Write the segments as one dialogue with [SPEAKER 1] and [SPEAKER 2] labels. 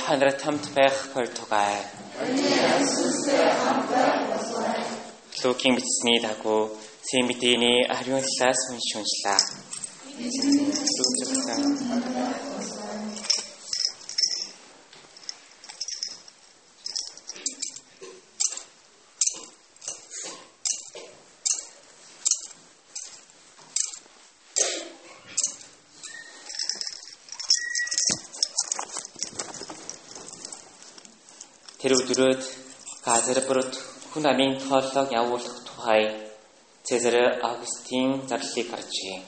[SPEAKER 1] Та нарт хамт байх болтугай. Лукийн бичсний дагуу Сэм мэдээний ариун талаас унш уншлаа. Тэр өдрөөд Газарбрут хүн амын тооллог явуулах тухай Цезар Августин зарлыг гарчээ.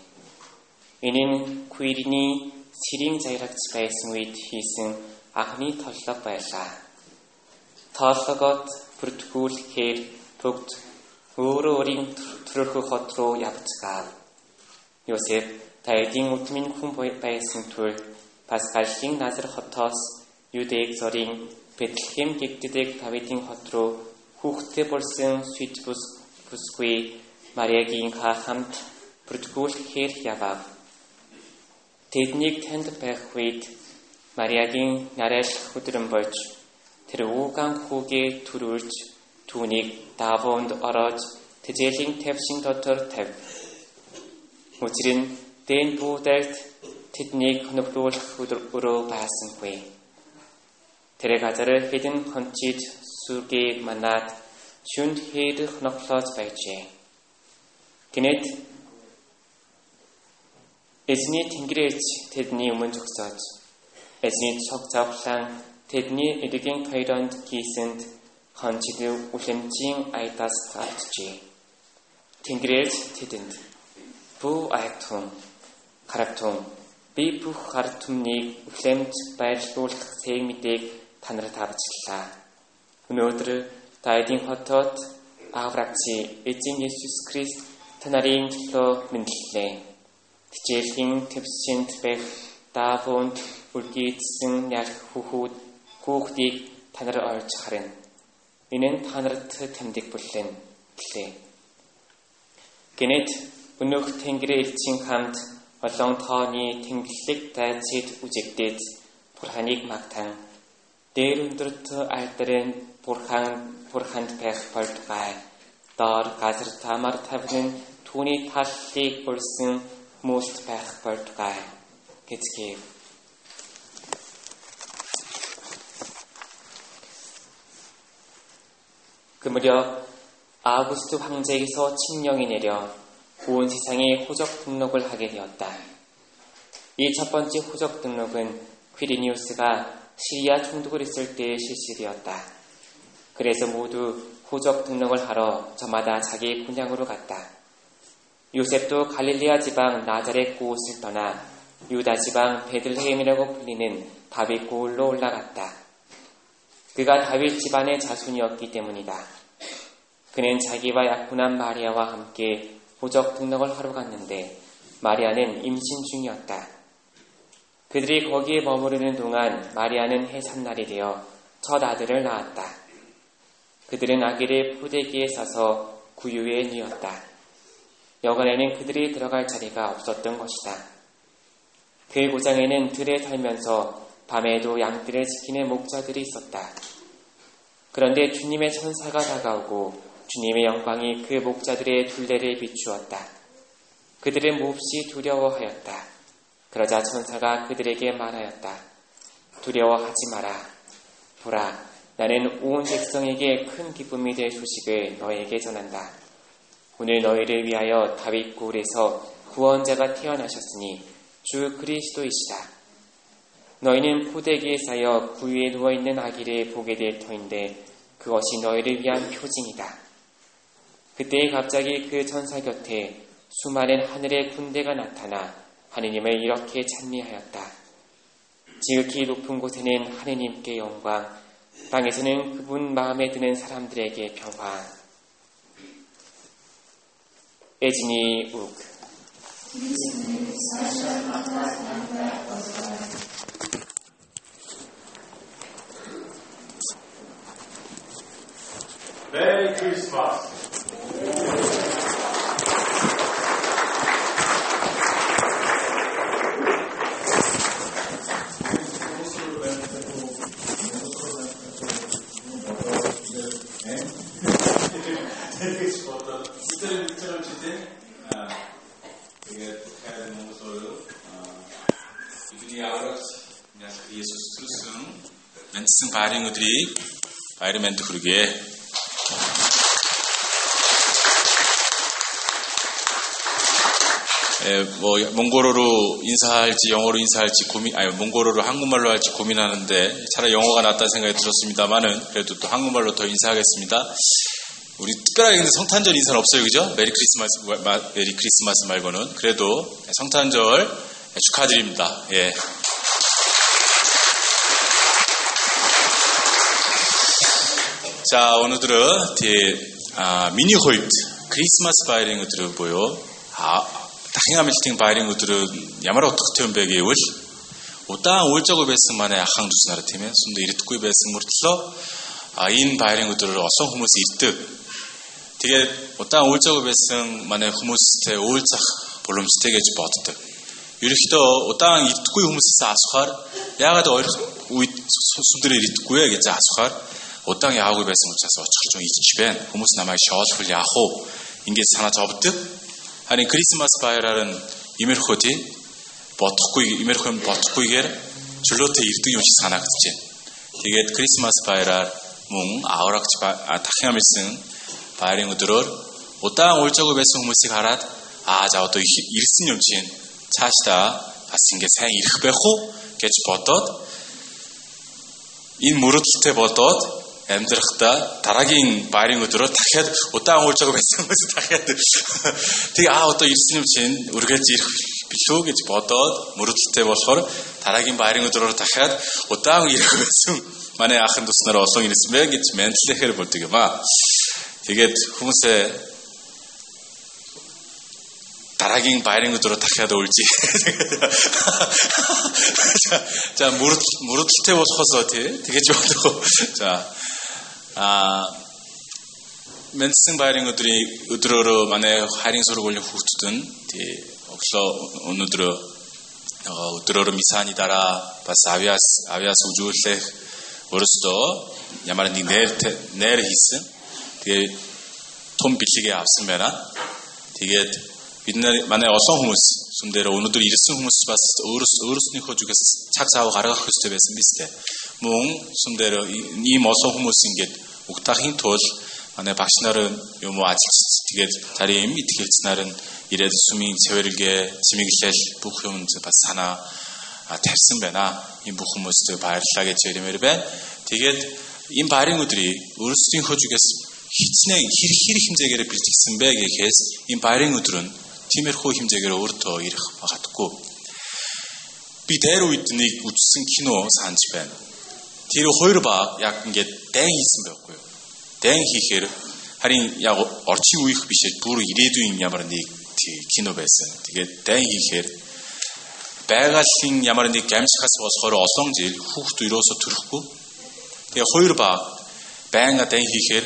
[SPEAKER 1] Энэ нь Квириний сэрийн зайрагч байсан үед хийсэн анхны толлог байлаа. Тооллогод бүртгүүлэхээр бүгд өөрөө өөрийн төрөхө хот руу явцгаав. Йосеф Таидын үтмийн хүн байсан тул Пасхалын Назар хотоос Юдэг зорийн Бэтлехэм гэгдэдэг Давидын хот руу хүүхдтэй болсон Свитбус бүсгүй Мариагийн хамт бүртгүүлэхээр явав. Тэднийг танд байх үед Мариагийн нарайлах өдрөн болж тэр уугаан хүүгээ төрүүлж түүнийг давуунд ороод тэжээлийн тавшин дотор тавь. Учир нь дэн буудалд тэднийг хөнөглүүлэх өдөр өрөө байсангүй. Тэр газар хэдэн хончид сүргийг манаад шүнд хэд хноглоод байжээ. Гэнэт эзний тэнгэрээч тэдний өмнө зогсоод эзний цог завлан тэдний эдгийн тойронд гисэнд хончид үлэмжийн айдас гарчжээ. Тэнгэрээч тэдэнд бүү айтун харагтун би бүх хар түмнийг үлэмж байрлуулах цэг мэдээг та нарт авчлаа. Өнөөдөр Давидын хотод Аврагчи эзэн Есүс Христ та нарын төлөө мэдлээ. Хичээлийн төвсөнд байх даавуунд үлгийдсэн яг хүүхүүд хүүхдийг та нар олж харна. Энэ нь та нарт тэмдэг бүлэн гэлээ. Гэнэт өнөөх Тэнгэрийн элчийн хамт олон тооны тэнглэг дайцид үжигдээд Бурханыг магтан дээр өндөрт альдарын Бурхан Бурханд байх болтугай. Доор газар тамар тавнын түүний таллыг бүрсэн хүмүүст байх болтугай гэцгээв. 그 무렵 아우구스트 황제에게서 칙령이 내려 온 세상에 호적 등록을 하게 되었다. 이 첫 번째 호적 등록은 퀴리니우스가 시리아 총독을 했을 때 실시되었다. 그래서 모두 호적 등록을 하러 저마다 자기 고향으로 갔다. 요셉도 갈릴리아 지방 나자렛 고웃을 떠나 유다 지방 베들레헴이라고 불리는 다윗 고을로 올라갔다. 그가 다윗 집안의 자손이었기 때문이다. 그는 자기와 약혼한 마리아와 함께 호적 등록을 하러 갔는데 마리아는 임신 중이었다. 그들이 거기에 머무르는 동안 마리아는 해산날이 되어 첫 아들을 낳았다. 그들은 아기를 포대기에 싸서 구유에 뉘었다. 여간에는 그들이 들어갈 자리가 없었던 것이다. 그 고장에는 들에 살면서 밤에도 양들을 지키는 목자들이 있었다. 그런데 주님의 천사가 다가오고 주님의 영광이 그 목자들의 둘레를 비추었다. 그들은 몹시 두려워하였다. 그러자 천사가 그들에게 말하였다. 두려워하지 마라. 보라, 나는 온 백성에게 큰 기쁨이 될 소식을 너에게 전한다. 오늘 너희를 위하여 다윗 굴에서 구원자가 태어나셨으니 주 그리스도이시다. 너희는 포대기에 쌓여 구유에 누워있는 아기를 보게 될 터인데 그것이 너희를 위한 표징이다. 그때 갑자기 그 천사 곁에 수많은 하늘의 군대가 나타나 하느님을 이렇게 찬미하였다. 지극히 높은 곳에는 하느님께 영광, 땅에서는 그분 마음에 드는 사람들에게 평화. 에지니 욱
[SPEAKER 2] 셀프식 어떤 비슷한 입장을 주제 그게 해야 되는 것을 이들이 아우라 예수 스승 멘트승 바링우들이 바이르멘트 그러게 에, 뭐 몽골어로 인사할지 영어로 인사할지 고민 아니 몽골어로 한국말로 할지 고민하는데 차라리 영어가 낫다는 생각이 들었습니다만은 그래도 또 한국말로 더 인사하겠습니다. 우리 특별하게 성탄절 인사는 없어요, 그죠? 메리 크리스마스, 마, 메리 크리스마스 말고는. 그래도 성탄절 축하드립니다. 예. 자, 오늘들은 디, 아, 미니 홀트, 크리스마스 바이링 것들을 보여. 아, 다행하면 실팅 바이링 것들은 야마라 어떻게 배기 올. 오따 올적을 베스만에 아항 두스나라 팀에 순도 이리 뚜꾸이 베스 무르틀러 아인 바이링 것들을 어서 후무스 이득 Тэгээд удаан уйлжаагүй байсан манай хүмүүстэй уйлзах боломжтой гэж боддог. Ерөнхийдөө удаан ирдэхгүй хүмүүсээс асуухаар яагаад ойрох үед сүмдэрээр ирдэхгүй вэ гэж асуухаар удаан яваагүй байсан учраас очихч ийч байна. Хүмүүс намайг шоолхвол яах вэ? Ингээд санаа зовдөг. Харин Крисмас баяраар нь имерхөө тий бодохгүй имерхөө бодохгүйгээр чөлөөтэй ирдэг юм шиг санагдаж байна. Тэгээд Крисмас баяраар мөн аврагч дахин амилсан баярын өдрөөр удаан уйлжаагүй байсан хүмүүсийг хараад аа за одоо ирсэн юм чинь цаашдаа бас ингэ сайн ирэх байх уу гэж бодоод энэ мөрөдөлтэй бодоод амьдрахдаа дараагийн байрын өдрөө дахиад удаан уулж байгаа байсан хүмүүс дахиад тэгээ аа одоо ирсэн юм чинь үргэлж ирэх билүү гэж бодоод мөрөдөлтэй болохоор дараагийн байрын өдрөөр дахиад удаан ирэх байсан манай ахын тус нар олон ирсэн бэ? гэж мэдлэхээр боддог юм аа Тэгээд хүмүүсээ дараагийн байрын өдрөө дахиад үлжээ. За мөрөдл мөрөдөлтэй болохосоо тий тэгэж болох. За а мэдсэн байрын өдрийн өдрөөрөө манай харийн сургуулийн хүүхдүүд нь тий өглөө өнөөдрөө өдрөөрөө мисаны дараа бас авиас авиас үзүүлэх өөрөөсөө ямар нэг нэр нэр хийсэн. Тэгээ том бэлгээ авсан байна. Тэгээд бид нар манай олон хүмүүс сүм дээр өнөөдөр ирсэн хүмүүс бас өөрөөс өөрөөснийхөө зүгээс цаг цаав гаргах хэрэгтэй байсан биз дээ. Мөн сүм дээр ийм олон хүмүүс ингээд угтахын тулд манай багш нар юм уу ажилч тэгээд зарим итгэгч нар нь ирээд сүмийн цэвэрлэгээ, цэмэглэл бүх юмд бас санаа тавьсан байна. Энэ бүх хүмүүст баярлалаа гэж ярмээр байна. Тэгээд энэ барын өдрийг өөрсдийнхөө зүгээс хичнээн хэрэг хэрэг хэмжээгээр бэлтгэсэн бэ гэхээс энэ барын өдөр нь тиймэрхүү хэмжээгээр өөртөө ирэх магадгүй. Би дээр үед нэг үзсэн кино санаж байна. Тэр хоёр баг яг ингээд дайн хийсэн байхгүй юу? Дайн хийхээр харин яг орчин үеих бишээ бүр ирээдүйн ямар нэг кино байсан. Тэгээд дайн хийхээр байгалийн ямар нэг гамшихаас болохоор олон жил хүүхд өрөөсө төрөхгүй. Тэгээ хоёр баг байнга дайн хийхээр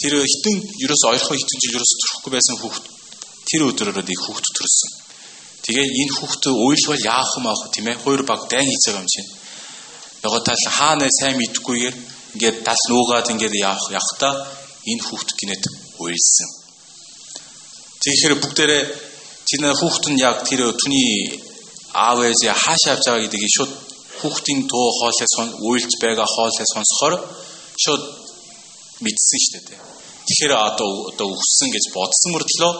[SPEAKER 2] тэр хитэн ерөөсө ойрхон хитэн жил ерөөсө төрөхгүй байсан хүүхд тэр өдрөөрөө нэг хүүхд төрсөн. Тэгээ энэ хүүхд уйлвал яах юм аах тийм ээ хоёр баг дайн байгаа юм чинь нөгөө тал хаана сайн мэдгүйгээр ингээд тал нуугаад ингээд явах явхдаа энэ хүүхд гинэт уйлсан. Тэгэхээр бүгдээрээ тэр хүүхд нь яг тэр түүний аав ээж хаашаа авч байгаа гэдгийг шууд хүүхдийн дуу хоолой сон уйлж байгаа хоолой сонсохоор шууд мэдсэн шүү дээ. Тэгэхээр одоо одоо өссөн гэж бодсон мөртлөө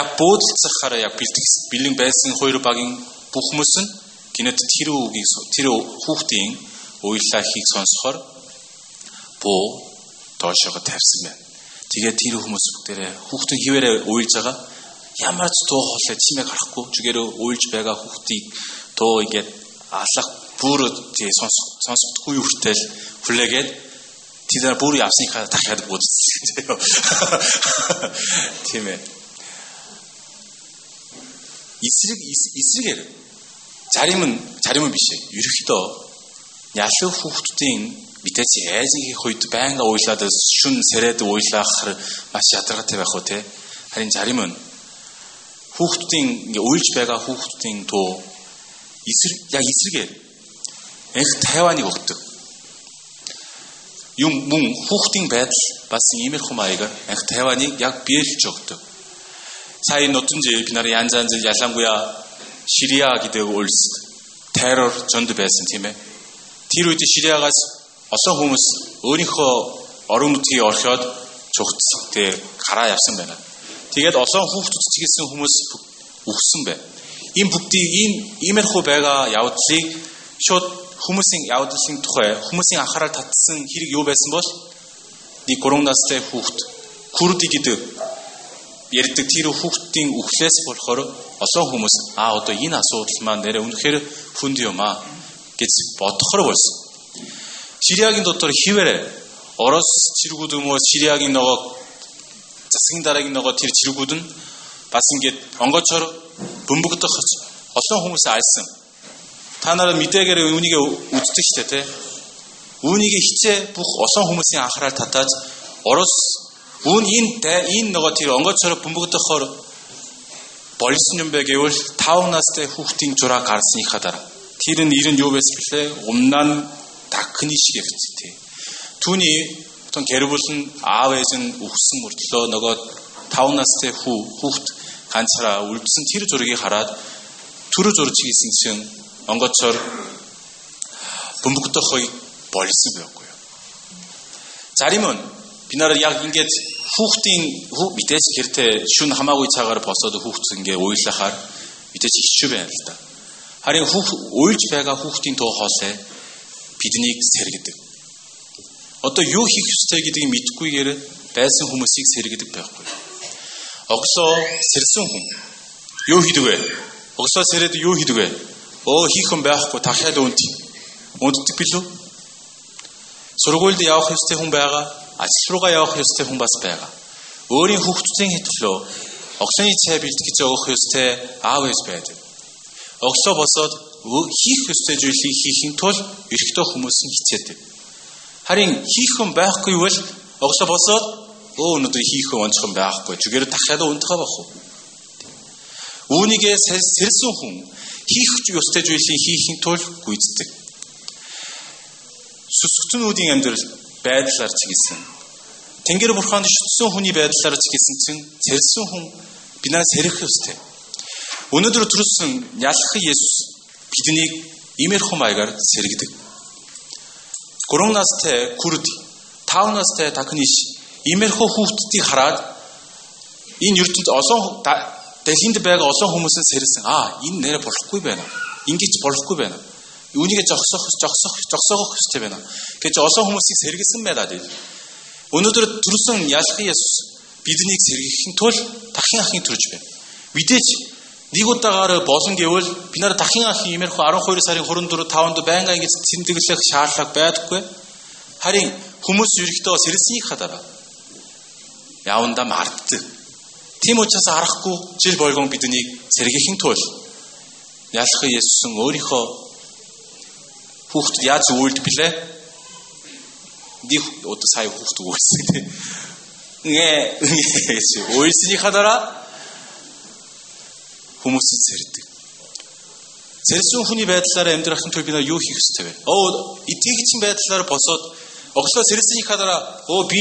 [SPEAKER 2] яг бөөдөлцөхөөр яг бэлтгэх бэлэн байсан хоёр багийн бүх хүмүүс нь гинэт тэр үгийг тэр хүүхдийн уйлаахыг сонсохоор буу доошоо тавьсан байна. Тэгээд тэр хүмүүс бүгдээрээ хүүхдэн хിവэрэ уйлж байгаа ямар ч дуу хоолой чимээ гарахгүй зүгээр уйлж байгаа хүүхдийг дуу ингээд алах бүр тий сонсох сонсохгүй хүртэл хүлээгээд тэд бүр явсныхаа дахиад буудсан. Тийм ээ. эсрэг эсрэгээр зарим нь зарим нь биш ээ. Ерөнхийдөө ялуу хүүхдүүдийн мэдээж ээжийнхээ хувьд байнга уйлаад шүн сэрээд уйлах маш ядаргатай байх уу те. Харин зарим нь хүүхдүүдийн ингээ уйлж байгаа хүүхдүүдийн дуу эсрэг яг эсрэгээр их тайваныг өгдөг. Юм мөн хүүхдийн байдал бас иймэрхүү маягаар анх Тайваныг яг биелж өгдөг. Сая нотонж бид нар янз янз ялангуяа Шириа гэдэг улс террор зөнд байсан тийм ээ. Тэр үед Шириагаас олон хүмүүс өөрийнхөө орон нутгийг орхиод цугц тэг гараа явсан байна. Тэгээд олон хүүхдүүд ч гэсэн хүмүүс өгсөн байна. Ийм бүгдийг ийм иймэрхүү байгаа явдлыг шууд хүмүүсийн явдлын тухай хүмүүсийн анхаарал татсан хэрэг юу байсан бол нэг 3 настай хүүхд Курди гэдэг ярьдаг тэр хүүхдийн үхлээс болохоор олон хүмүүс аа одоо энэ асуудал маань нэрэ үнэхээр хүнд юм аа гэж бодохоор болсон. Сириагийн дотор хിവэрэ Орос цэргүүд юм уу Сириагийн нөгөө засгийн дараагийн нөгөө тэр цэргүүд нь бас ингээд онгоцоор бөмбөгдөх олон хүмүүс айсан. Та нараа мэдээгээр үүнийг үздэг шүү дээ, тэ. Үүнийг хичээ бүх олон хүмүүсийн анхаарал татаж Орос үүн энэ энэ нөгөө тэр онгоцоор бөмбөгдөхөөр болсон юм бэ гэвэл 5 настай хүүхдийн зураг гарсныхаа дараа тэр нь ер нь юу байсан бэлээ? Умнаа нь дахны шиг явцтэй. Түүний тон гэрбул нь аав ээж нь өгсөн мөртлөө нөгөө 5 настай хүү хүүхд ганцаараа үлдсэн тэр зургийг хараад түрүү зурж гисэн чинь онгоцоор бөмбөгдөхөй болсон байхгүй юу. Зарим нь би нараа яг ингээд хүүхдийн мэдээж хэртээ шүн хамаагүй цагаар босоод хүүхд ингээ уйлахаар мэдээж ичүү байна л да. Харин хүүхд уйлж байгаа хүүхдийн тоо хоосой биднийг сэргэдэг. Одоо юу хийх ёстой гэдгийг мэдгүйгээр байсан хүмүүсийг сэргэдэг байхгүй. Оглоо сэрсэн хүн юу хийдэг вэ? Оглоо сэрэд юу хийдэг вэ? Оо хийх юм байхгүй дахиад үнд. Үнддэг билүү? Сургуульд явах ёстой хүн байгаа. Ажил руугаа явах ёстой хүн бас байгаа. Өөрийн хүүхдүүдийн хэтлөө оглооны цай бэлтгэж өгөх ёстой аав ээж байдаг. Оглоо босоод хийх ёстой зүйлийг хийхин тулд эрэгтэй хүмүүс нь хичээдэг. Харин хийх юм байхгүй бол оглоо босоод өө өнөөдөр хийх юм онцхон байхгүй. Зүгээр дахиад унтах байх уу? Үүнийгээ сэрсэн хүн хийх ёстой зүйлийг хийхин тулд гүйцэтгэв. Сүсгтнүүдийн амьдрал байдлаар ч гэсэн Тэнгэр бурханд шүтсэн хүний байдлаар ч гэсэн чинь сэрсэн хүн бинаа сэрэх ёстой. Өнөөдөр төрсөн ялах Есүс биднийг имерхүү маягаар сэргэдэг. 3 настай Курд, 5 настай Такниш имерхүү хүүхдүүдийг хараад энэ ертөнд олон дэлхийд байгаа олон хүмүүсийн сэрсэн. Аа, энэ нэрэ болохгүй байна. Ингиж болохгүй байна. Үүнийг зогсоох, зогсоох, зогсоох хэрэгтэй байна. гэж олон хүмүүсийг сэргэлсэн байлаа дээ. Өнөөдөр төрсөн ялах Есүс биднийг сэргийхин тул дахин ахын төрж байна. Мэдээч нэг удаагаар болон гэвэл би нараа дахин ахын имерхүү 12 сарын 24 5-нд байнга ингэж тэмдэглэх шаардлага байдаггүй. Харин хүмүүс ерөнхийдөө сэрэлсэнийхаа дараа явандаа мартдаг. Тийм учраас арахгүй жил болгон биднийг сэргийхин тул ялах Есүс өөрийнхөө хүүхдэд яаж үйлдэх билээ? Нэг одоо сая хүүхд үйлсэн тийм. Нэ үйлснийхаа дараа хүмүүс сэрдэг. Сэрсэн хүний байдлаараа амьдрахын тулд бид нар юу хийх ёстой вэ? Оо итгэгчийн байдлаараа босоод оглоо сэрсэнийхаа дараа оо би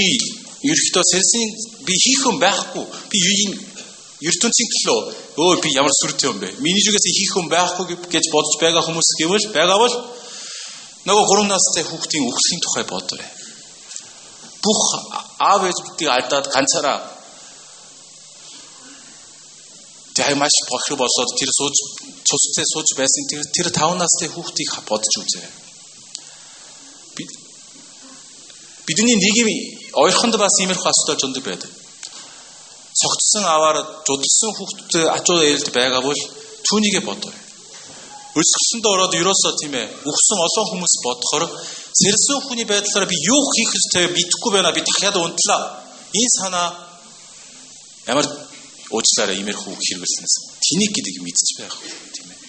[SPEAKER 2] ерөөхдөө сэрсэн би хийх юм байхгүй. Би энэ ертөнцийн төлөө өө би ямар сүртэй юм бэ? Миний зүгээс хийх юм байхгүй гэж бодож байгаа хүмүүс гэвэл байгаа бол нөгөө 3 настай хүүхдийн үхлийн тухай бодоорой. Бүх аав ээж бидгийг алдаад ганцаараа тэг маш бохир болоод тэр сууж цусцээ сууж байсан тэр тэр 5 настай хүүхдийг бодож үзээрэй. Бидний нийгэм ойрхонд бас иймэрхүү асуудал зөндөг байдаг. Цогцсон аваар жудалсан хүүхдэд ачуу ээлд байгаа бол түүнийгээ бодоорой. Өсгөлсөндөө ороод ерөөсөө тийм ээ үхсэн олон хүмүүс бодохоор сэрсэн хүний байдлаараа би юу хийх ёстой мэдэхгүй байна би дахиад унтлаа. Энэ санаа ямар уучлаарай имерхүү хэрэглэснээс тэнийг гэдэг мэдчих байх тийм ээ.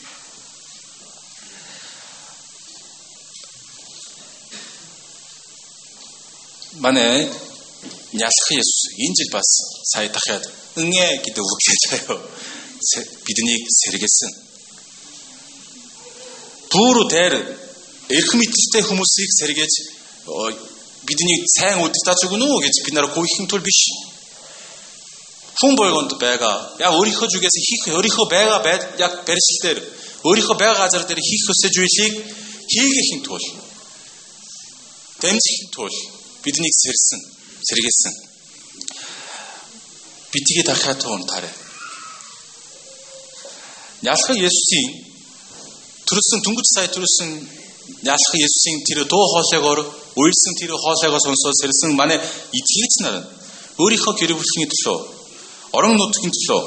[SPEAKER 2] Манай ялах Есүс энэ жил бас сая дахиад 응애 гэдэг үг хэлээ요. биднийг сэргэлсэн. Түүрүү тээр эрх мэдтэй хүмүүсийг сэргээж бидний сайн удирдаж өгнө үү гэж бид нараа гуйхын тул биш. Хүн болгонд байгаа. Яг өөрийнхөө зүгээс хийх өөрийнхөө байгаа байд яг барьсал дээр өөрийнхөө байгаа газар дээр хийх хүсэж үйлийг хийгээхин тул дэмжихийн тул биднийг сэрсэн сэргээсэн. Битгий дахиад туунтаарай. Ялах Есүсийн төрөлсөн түнгэж сая төрөлсөн ялах Есүсийн тэр дуу хоолойгоор уйлсан тэр хоолойгоо сонсоод сэрсэн манай итгэгч нар өөрийнхөө гэр бүлийн төлөө орон нутгийн төлөө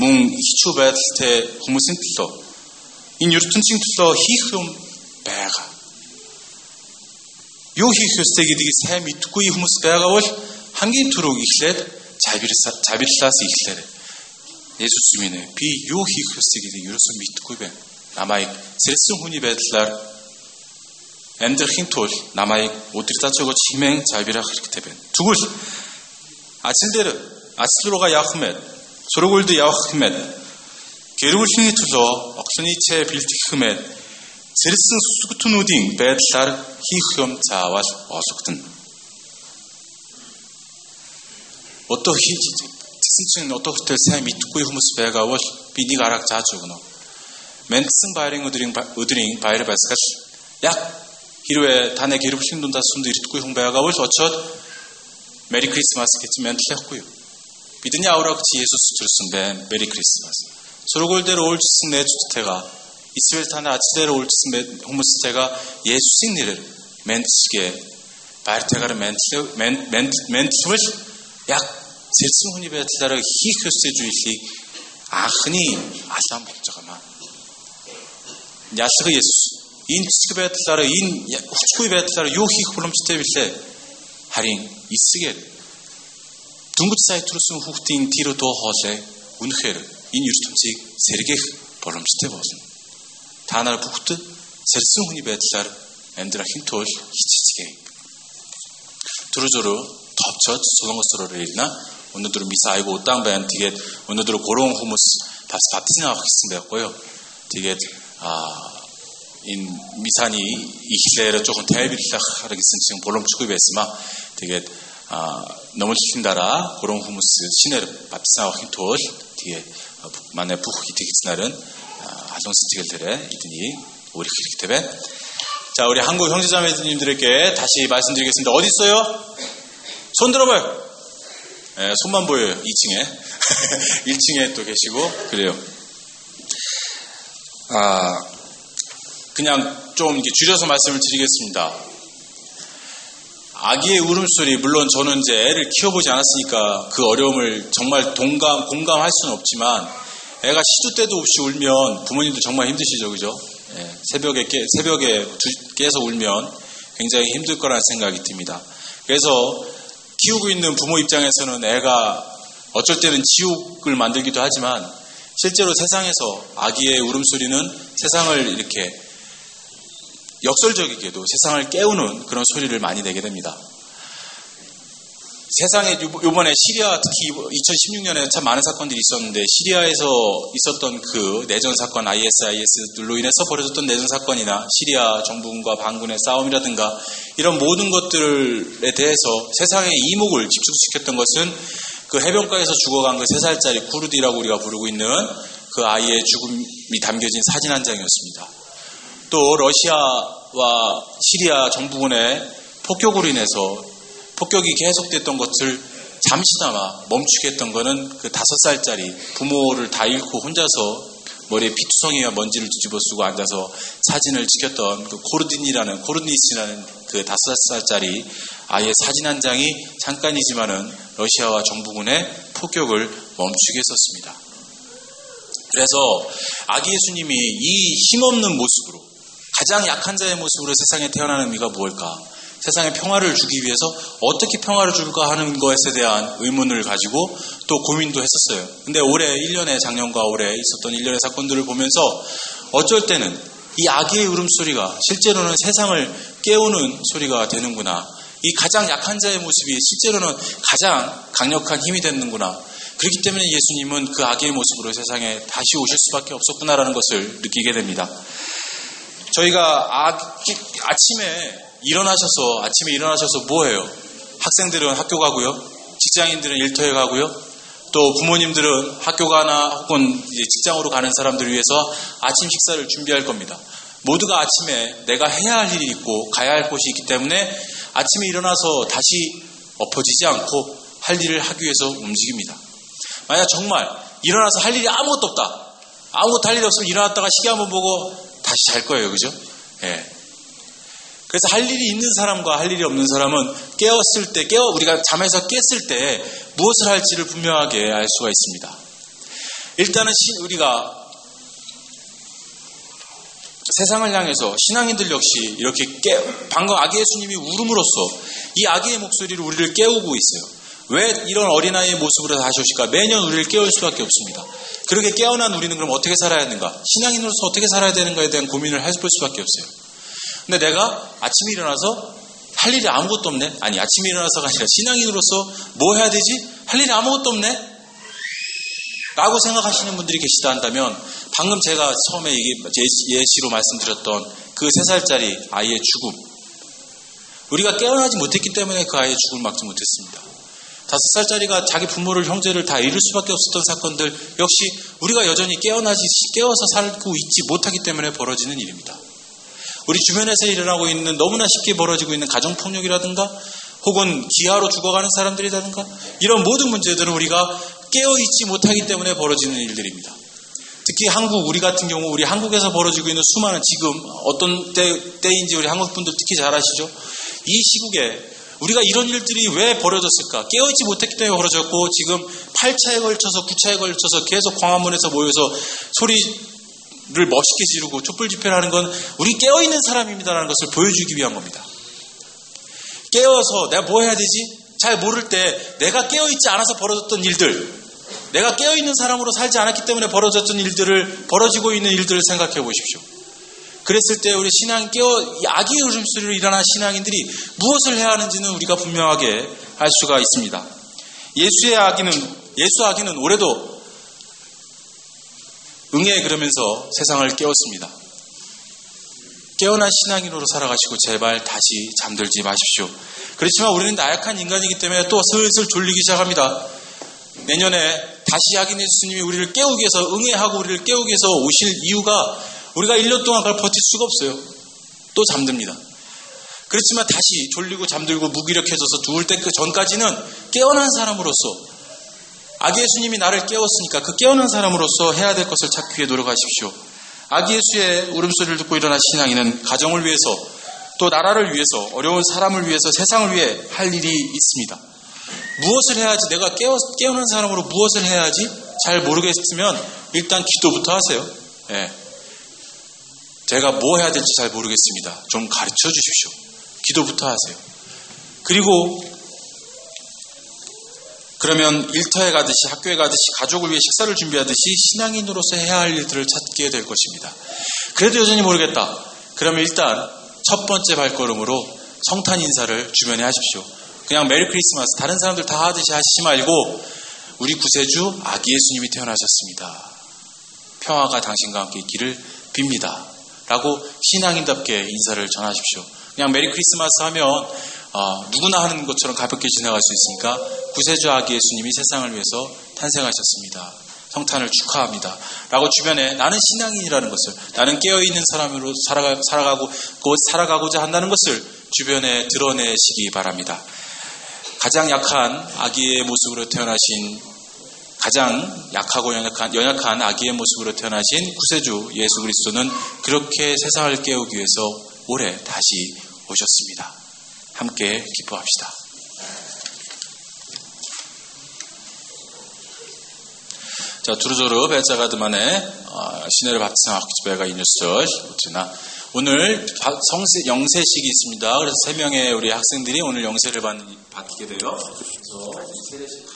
[SPEAKER 2] мөн хичүү байдалтай хүмүүсийн төлөө энэ ертөнцийн төлөө хийх юм байгаа. Юу хийх ёстой гэдгийг сайн мэдэхгүй хүмүүс байгаа бол хамгийн түрүү эхлээд цавирлаас эхлээрэй. Есүс минь би юу хийх ёстой гэдгийг ерөөсөө мэдэхгүй байна. Намайг сэрсэн хүний байдлаар амьдрахын тулд намайг удирдах өгөөч хэмээн цавирах хэрэгтэй байна. Тэгвэл ажил дээр ажил руугаа явах юм байна. Сургуульд явах юм байна. Гэр бүлийн төлөө оглоны цай бэлтгэх юм байна. Сэрсэн сүсгтнүүдийн байдлаар хийх юм заавал олгодно. Одоо хийж гэсэн чинь одоо хүртэл сайн мэдхгүй хүмүүс байгаа бол би нэг арга зааж өгнө. Мэндсэн байрын өдрийн өдрийн баяр баясгал яг хэрвээ таны гэр бүлийн дундаас сүнд ирдэггүй хүн байгаа бол очоод Merry Christmas гэж мэдлэхгүй юу? Бидний аврагч Есүс төрсөн байна. Merry Christmas. Сургууль дээр уулзсан найзуудтайгаа эсвэл таны ажил дээр уулзсан хүмүүстэйгээ Есүсийн нэрээр мэндсгээ байртайгаар мэдлэвэл яг сэрсэн хүний байдлаараа хийх ёстой зүйлийг анхны алаан болж байгаамаа. Ялгын Есүс энэ цэцэг байдлаараа энэ хүчгүй байдлаараа юу хийх боломжтой вүлээ? Харин эсгээр сая төрсөн хүүхдийн тэр дуу хоолой үнэхээр энэ ертөнцийг сэргээх боломжтой болно. Та нар бүгд сэрсэн хүний байдлаар амьдрахын тулд хичээцгээе. Түрүү товчоод солонгосоор ирнэ. Өнөөдөр миса айгу удаан байна. Тэгээд өнөөдөр гурван хүмүүс бас баптизм авах гэсэн байхгүй юу? Тэгээд аа энэ мисаны ихлээр жоохон тайварлах гэсэн чинь боломжгүй байсан маа. Тэгээд номлолын дараа гурван хүмүүс шинээр баптизм авахын тулд тэгээ манай бүх 가정스틸들에 이드니 우리 크리키테벤. 자, 우리 한국 형제자매님들에게 다시 말씀드리겠습니다. 어디 있어요? 손 들어봐요. 네, 손만 보여요. 2층에. 1층에 또 계시고 그래요. 아, 그냥 좀 이렇게 줄여서 말씀을 드리겠습니다. 아기의 울음소리, 물론 저는 이제 애를 키워보지 않았으니까 그 어려움을 정말 동감, 공감할 수는 없지만 애가 시도 때도 없이 울면 부모님도 정말 힘드시죠, 그죠? 예, 새벽에 깨, 새벽에 깨서 울면 굉장히 힘들 거라는 생각이 듭니다. 그래서 키우고 있는 부모 입장에서는 애가 어쩔 때는 지옥을 만들기도 하지만 실제로 세상에서 아기의 울음소리는 세상을 이렇게 역설적이게도 세상을 깨우는 그런 소리를 많이 내게 됩니다. 세상에 이번에 시리아 특히 2016년에 참 많은 사건들이 있었는데 시리아에서 있었던 그 내전 사건 ISIS들로 인해서 벌어졌던 내전 사건이나 시리아 정부군과 반군의 싸움이라든가 이런 모든 것들에 대해서 세상의 이목을 집중시켰던 것은 그 해변가에서 죽어간 그 3살짜리 구르디라고 우리가 부르고 있는 그 아이의 죽음이 담겨진 사진 한 장이었습니다. 또 러시아와 시리아 정부군의 폭격으로 인해서 폭격이 계속됐던 것을 잠시나마 멈추게 했던 것은 그 다섯 살짜리 부모를 다 잃고 혼자서 머리에 피투성이와 먼지를 뒤집어 쓰고 앉아서 사진을 찍혔던 그 코르딘이라는 코르니스라는 그 다섯 살짜리 아이의 사진 한 장이 잠깐이지만은 러시아와 정부군의 폭격을 멈추게 했었습니다. 그래서 아기 예수님이 이 힘없는 모습으로 가장 약한 자의 모습으로 세상에 태어나는 의미가 무엇일까? 세상에 평화를 주기 위해서 어떻게 평화를 줄까 하는 것에 대한 의문을 가지고 또 고민도 했었어요. 근데 올해 1년에 작년과 올해 있었던 1년의 사건들을 보면서 어쩔 때는 이 아기의 울음소리가 실제로는 세상을 깨우는 소리가 되는구나. 이 가장 약한 자의 모습이 실제로는 가장 강력한 힘이 되는구나. 그렇기 때문에 예수님은 그 아기의 모습으로 세상에 다시 오실 수밖에 없었구나라는 것을 느끼게 됩니다. 저희가 아, 아침에 일어나셔서 아침에 일어나셔서 뭐 해요? 학생들은 학교 가고요. 직장인들은 일터에 가고요. 또 부모님들은 학교 가나 혹은 직장으로 가는 사람들을 위해서 아침 식사를 준비할 겁니다. 모두가 아침에 내가 해야 할 일이 있고 가야 할 곳이 있기 때문에 아침에 일어나서 다시 엎어지지 않고 할 일을 하기 위해서 움직입니다. 만약 정말 일어나서 할 일이 아무것도 없다. 아무것도 할 일이 없으면 일어났다가 시계 한번 보고 다시 잘 거예요. 그죠? 예. 그래서 할 일이 있는 사람과 할 일이 없는 사람은 깨었을 때, 깨어, 우리가 잠에서 깼을 때 무엇을 할지를 분명하게 알 수가 있습니다. 일단은 우리가 세상을 향해서 신앙인들 역시 이렇게 깨, 방금 아기 예수님이 울음으로써 이 아기의 목소리를 우리를 깨우고 있어요. 왜 이런 어린아이의 모습으로 다시 오실까? 매년 우리를 깨울 수밖에 없습니다. 그렇게 깨어난 우리는 그럼 어떻게 살아야 하는가? 신앙인으로서 어떻게 살아야 되는가에 대한 고민을 해볼 수밖에 없어요. 근데 내가 아침에 일어나서 할 일이 아무것도 없네? 아니, 아침에 일어나서가 아니라 신앙인으로서 뭐 해야 되지? 할 일이 아무것도 없네? 라고 생각하시는 분들이 계시다 한다면 방금 제가 처음에 예시로 말씀드렸던 그 세 살짜리 아이의 죽음 우리가 깨어나지 못했기 때문에 그 아이의 죽음을 막지 못했습니다. 다섯 살짜리가 자기 부모를 형제를 다 잃을 수밖에 없었던 사건들 역시 우리가 여전히 깨어나지 깨어서 살고 있지 못하기 때문에 벌어지는 일입니다. 우리 주변에서 일어나고 있는 너무나 쉽게 벌어지고 있는 가정폭력이라든가 혹은 기아로 죽어가는 사람들이라든가 이런 모든 문제들은 우리가 깨어있지 못하기 때문에 벌어지는 일들입니다. 특히 한국, 우리 같은 경우 우리 한국에서 벌어지고 있는 수많은 지금 어떤 때, 때인지 우리 한국 분들 특히 잘 아시죠? 이 시국에 우리가 이런 일들이 왜 벌어졌을까? 깨어있지 못했기 때문에 벌어졌고 지금 8차에 걸쳐서 9차에 걸쳐서 계속 광화문에서 모여서 소리 를 멋있게 지르고 촛불 집회를 하는 건 우리 깨어있는 사람입니다라는 것을 보여주기 위한 겁니다. 깨어서 내가 뭐 해야 되지? 잘 모를 때 내가 깨어있지 않아서 벌어졌던 일들, 내가 깨어있는 사람으로 살지 않았기 때문에 벌어졌던 일들을, 벌어지고 있는 일들을 생각해 보십시오. 그랬을 때 우리 신앙 깨어, 악의 울음소리로 일어난 신앙인들이 무엇을 해야 하는지는 우리가 분명하게 알 수가 있습니다. 예수의 아기는, 예수 아기는 올해도 응애 그러면서 세상을 깨웠습니다. 깨어난 신앙인으로 살아가시고 제발 다시 잠들지 마십시오. 그렇지만 우리는 나약한 인간이기 때문에 또 슬슬 졸리기 시작합니다. 내년에 다시 야긴 예수님이 우리를 깨우기 위해서 응애하고 우리를 깨우기 위해서 오실 이유가 우리가 1년 동안 그걸 버틸 수가 없어요. 또 잠듭니다. 그렇지만 다시 졸리고 잠들고 무기력해져서 누울 때 그 전까지는 깨어난 사람으로서 아기 예수님이 나를 깨웠으니까 그 깨어난 사람으로서 해야 될 것을 찾기 위해 노력하십시오. 아기 예수의 울음소리를 듣고 일어난 신앙인은 가정을 위해서 또 나라를 위해서 어려운 사람을 위해서 세상을 위해 할 일이 있습니다. 무엇을 해야지 내가 깨어, 깨우는 사람으로 무엇을 해야지 잘 모르겠으면 일단 기도부터 하세요. 예. 제가 뭐 해야 될지 잘 모르겠습니다. 좀 가르쳐 주십시오. 기도부터 하세요. 그리고 그러면 일터에 가듯이 학교에 가듯이 가족을 위해 식사를 준비하듯이 신앙인으로서 해야 할 일들을 찾게 될 것입니다. 그래도 여전히 모르겠다. 그러면 일단 첫 번째 발걸음으로 성탄 인사를 주변에 하십시오. 그냥 메리 크리스마스 다른 사람들 다 하듯이 하시지 말고 우리 구세주 아기 예수님이 태어나셨습니다. 평화가 당신과 함께 있기를 빕니다. 라고 신앙인답게 인사를 전하십시오. 그냥 메리 크리스마스 하면 어, 누구나 하는 것처럼 가볍게 지나갈 수 있으니까 구세주 아기 예수님이 세상을 위해서 탄생하셨습니다. 성탄을 축하합니다. 라고 주변에 나는 신앙인이라는 것을 나는 깨어있는 사람으로 살아가, 살아가고 곧 살아가고자 한다는 것을 주변에 드러내시기 바랍니다. 가장 약한 아기의 모습으로 태어나신 가장 약하고 연약한, 연약한 아기의 모습으로 태어나신 구세주 예수 그리스도는 그렇게 세상을 깨우기 위해서 올해 다시 오셨습니다. 함께 기뻐합시다. 자, 두루조르 베자가드만의 시네르 바티상 학주배가 이뉴스 우트나 오늘 성세, 영세식이 있습니다. 그래서 세 명의 우리 학생들이 오늘 영세를 받, 받게 돼요. 그래서 세례식